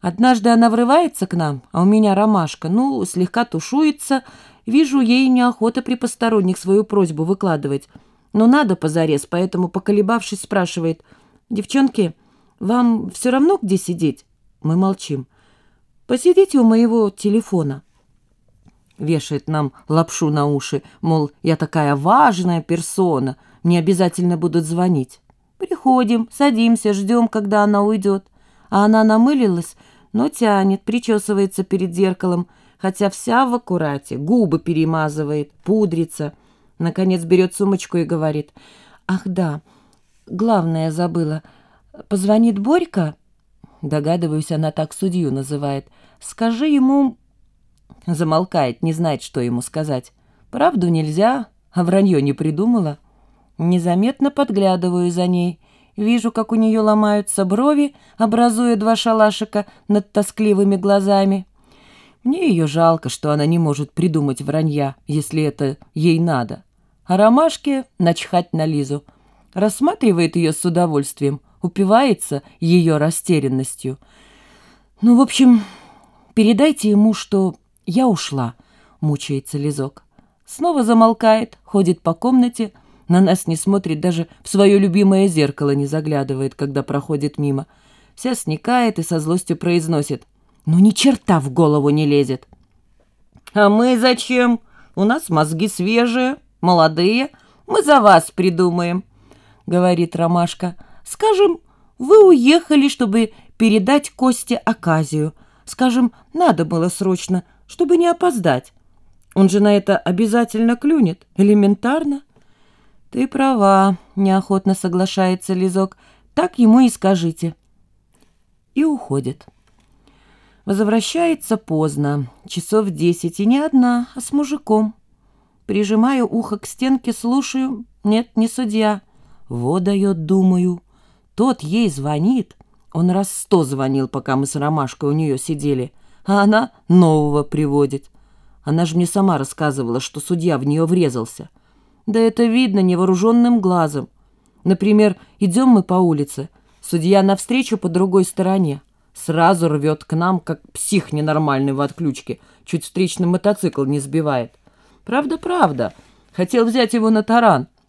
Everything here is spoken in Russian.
Однажды она врывается к нам, а у меня ромашка, ну, слегка тушуется. Вижу, ей неохота при посторонних свою просьбу выкладывать. Но надо позарез, поэтому, поколебавшись, спрашивает. «Девчонки, вам все равно, где сидеть?» Мы молчим. «Посидите у моего телефона». Вешает нам лапшу на уши, мол, я такая важная персона, мне обязательно будут звонить. Приходим, садимся, ждем, когда она уйдет. А она намылилась, но тянет, причесывается перед зеркалом, хотя вся в аккурате, губы перемазывает, пудрится. Наконец берет сумочку и говорит, «Ах да, главное забыла. Позвонит Борька?» Догадываюсь, она так судью называет. «Скажи ему...» Замолкает, не знает, что ему сказать. «Правду нельзя, а вранье не придумала». Незаметно подглядываю за ней. Вижу, как у нее ломаются брови, образуя два шалашика над тоскливыми глазами. Мне ее жалко, что она не может придумать вранья, если это ей надо. А ромашке начхать на Лизу. Рассматривает ее с удовольствием, упивается ее растерянностью. Ну, в общем, передайте ему, что я ушла, мучается Лизок. Снова замолкает, ходит по комнате, на нас не смотрит, даже в свое любимое зеркало не заглядывает, когда проходит мимо. Вся сникает и со злостью произносит. «Ну ни черта в голову не лезет!» «А мы зачем? У нас мозги свежие, молодые. Мы за вас придумаем», — говорит Ромашка. «Скажем, вы уехали, чтобы передать Косте оказию. Скажем, надо было срочно, чтобы не опоздать. Он же на это обязательно клюнет, элементарно». «Ты права», — неохотно соглашается Лизок. «Так ему и скажите». И уходит. Возвращается поздно, часов десять, и не одна, а с мужиком. Прижимаю ухо к стенке, слушаю. Нет, не судья. Вот дает, думаю. Тот ей звонит. Он раз сто звонил, пока мы с Ромашкой у нее сидели. А она нового приводит. Она же мне сама рассказывала, что судья в нее врезался. Да это видно невооруженным глазом. Например, идем мы по улице, судья навстречу по другой стороне. Сразу рвет к нам, как псих ненормальный в отключке, чуть встречный мотоцикл не сбивает. Правда, правда. Хотел взять его на таран.